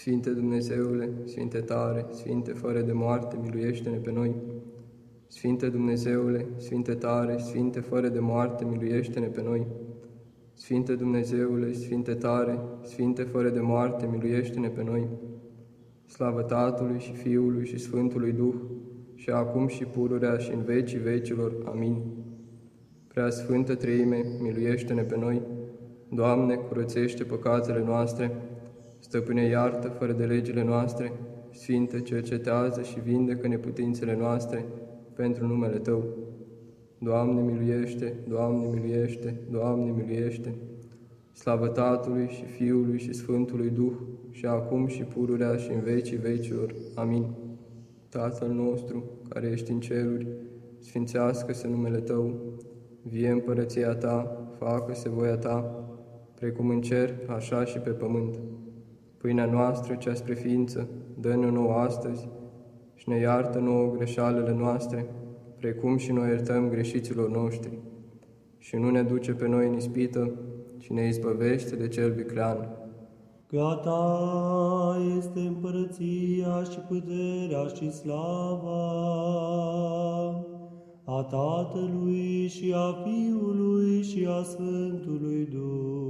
Sfinte Dumnezeule, Sfinte tare, Sfinte fără de moarte, miluiește-ne pe noi. Sfinte Dumnezeule, Sfinte tare, Sfinte fără de moarte, miluiește-ne pe noi. Sfinte Dumnezeule, Sfinte tare, Sfinte fără de moarte, miluiește-ne pe noi. Slavă Tatălui și Fiului și Sfântului Duh, și acum și pururea și în vecii vecilor. Amin. Prea Sfântă Treime, miluiește-ne pe noi. Doamne, curățește păcatele noastre, Stăpâne, iartă fără de legile noastre, Sfinte, cercetează și vindecă neputințele noastre pentru numele Tău. Doamne, miluiește, Doamne, miluiește, Doamne, miluiește. Slavă Tatălui și Fiului și Sfântului Duh, și acum și pururea și în vecii vecilor. Amin. Tatăl nostru, care ești în ceruri, sfințească-se numele Tău, vie împărăția Ta, facă-se voia Ta, precum în cer, așa și pe pământ. Pâinea noastră, cea spre ființă, dă-ne nouă astăzi și ne iartă nouă greșalele noastre, precum și noi iertăm greșiților noștri. Și nu ne duce pe noi în ispită, ci ne izbăvește de cel viclean. Gata este împărăția și puterea și slava a Tatălui și a Fiului și a Sfântului Duh,